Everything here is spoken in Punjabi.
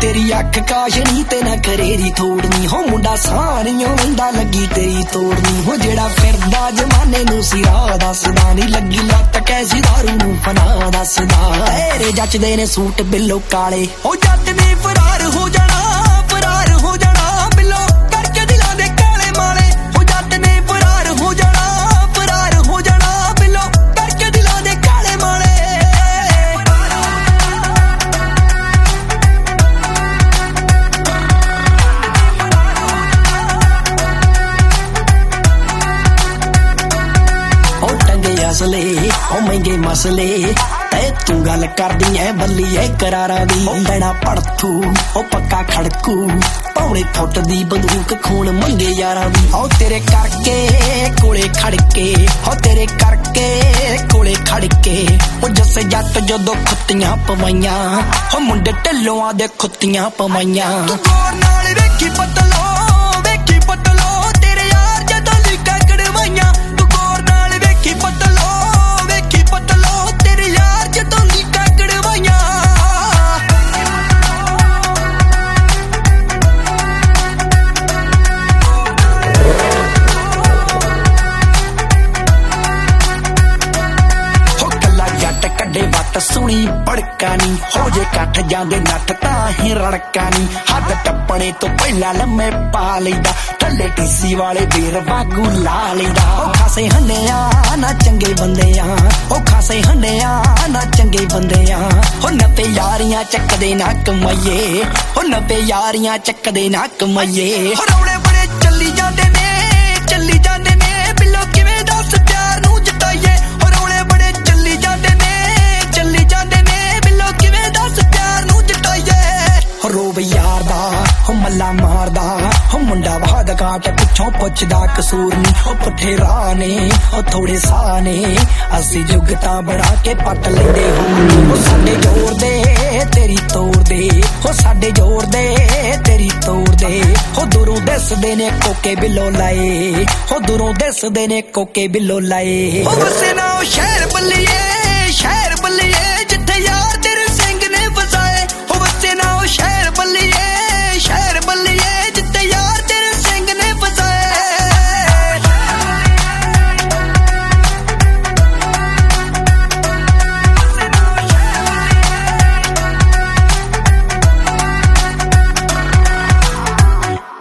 ਤੇਰੀ ਅੱਖ ਕਾਸ਼ਨੀ ਤੇ ਨਾ ਕਰੇਰੀ ਥੋੜਨੀ। ਹੋ ਮੁੰਡਾ ਸਾਰੀਆਂ ਵੰਦਾ ਲੱਗੀ ਤੇਰੀ ਤੋੜਨੀ। ਹੋ ਜਿਹੜਾ ਫਿਰਦਾ ਜਮਾਨੇ ਨੂੰ ਸਿਰਾ ਦੱਸਦਾ ਨਹੀਂ ਲੱਗੀ ਲੱਤ ਕੈਸੀ ਦਾਰੂ ਨੂੰ ਫਨਾ ਦੱਸਦਾ। ਤੇਰੇ ਜੱਚਦੇ ਨੇ ਸੂਟ ਬਿੱਲੋ ਕਾਲੇ। ਉਹ ਜੱਟ ਨੇ ਫਰਾਰ ਹੋ ਜਾਣਾ। ਟੰਗੇ ਉਹ ਮਹਿੰਗੇ ਮਸਲੇ। ਤੈ ਤੂੰ ਗੱਲ ਕਰਦੀ ਐ ਬੱਲੀ ਕਰਾਰਾਂ ਦੀ। ਉਹ ਬੈਣਾ ਪੜਥੂ ਉਹ ਪੱਕਾ ਖੜਕੂ। ਪੌਣੇ ਫੁੱਟ ਦੀ ਬੰਦੂਕ ਖੂਨ ਮੰਗੇ ਯਾਰਾਂ ਦੀ। ਉਹ ਤੇਰੇ ਕਰਕੇ ਕੋਲੇ ਖੜ ਕੇ ਉਹ ਤੇਰੇ ਕਰਕੇ ਕੋਲੇ ਖੜ ਉਹ ਜੱਸੇ ਜੱਟ ਜਦੋਂ ਖੁੱਤੀਆਂ ਪਵਾਈਆਂ, ਉਹ ਮੁੰਡੇ ਢੱਲੋਆਂ ਦੇ ਖੁੱਤੀਆਂ ਪਵਾਈਆਂ। ਤੂੰ ਕੋਰ ਨਾਲ ਵੇਖੀ ਪਤਲੋ ਵੇਖੀ ਪਤਲੋ, ਤੇਰੇ ਯਾਰ ਜਦੋਂ ਲੀਕਾ ਕੜਵਾਈਆਂ ਸੁਣੀ ਨਹੀਂ ਹੋ ਜੇ ਕੱਠ ਜਾਂਦੇ ਨੱਠ ਤਾਂ ਹੀ ਰੜਕਾ ਨਹੀਂ ਹੱਦ ਟੱਪਣੇ ਤੋਂ ਪਹਿਲਾਂ ਲੰਮੇ ਪਾ ਲਈਦਾ, ਥੱਲੇ ਟੀਸੀ ਵਾਲੇ ਵੀਰ ਵਾਗੂ ਲਾ ਲਈਦਾ। ਉਹ ਖਾਸੇ ਹੰਨਿਆ ਨਾ ਚੰਗੇ ਬੰਦੇ ਆ ਉਹ ਖਾਸੇ ਹੰਨਿਆ ਨਾ ਚੰਗੇ ਬੰਦੇ ਆ ਉਹ ਨੱਪੇ ਯਾਰੀਆਂ ਚੱਕਦੇ ਨਾ ਕਮਾਈਏ, ਉਹ ਨੱਪੇ ਯਾਰੀਆਂ ਚੱਕਦੇ ਨਾ ਕਮਾਈਏ। ਰੌਲੇ ਰੋਬ ਯਾਰ ਦਾ ਹੋ ਮੱਲਾ ਮਾਰਦਾ, ਹੋ ਮੁੰਡਾ ਬਾਦ ਕਾਟ ਪਿੱਛੋਂ ਪੁੱਛਦਾ ਕਸੂਰ ਨਹੀਂ ਹੋ ਪੁੱਠੇ ਰਾਹ ਨੇ, ਹੋ ਥੋੜੇ ਸਾਹ ਨੇ। ਅਸੀਂ ਜੁਗਤਾ ਬੜਾ ਕੇ ਪੱਟ ਲੈਂਦੇ ਹੋ। ਸਾਡੇ ਜੋਰ ਦੇ, ਤੇਰੀ ਤੋੜ ਦੇ। ਹੋ ਸਾਡੇ ਜੋਰ ਦੇ, ਤੇਰੀ ਤੋੜ ਦੇ। ਹੋ ਦੂਰੋਂ ਦੱਸਦੇ ਨੇ ਕੋਕੇ ਬਿੱਲੋ ਲਾਏ। ਹੋ ਦੂਰੋਂ ਦੱਸਦੇ ਨੇ ਕੋਕੇ ਬਿੱਲੋ ਲਾਏ। ਹੋ ਵਸੇ ਨਾ ਸ਼ਹਿਰ ਬੱਲੀਏ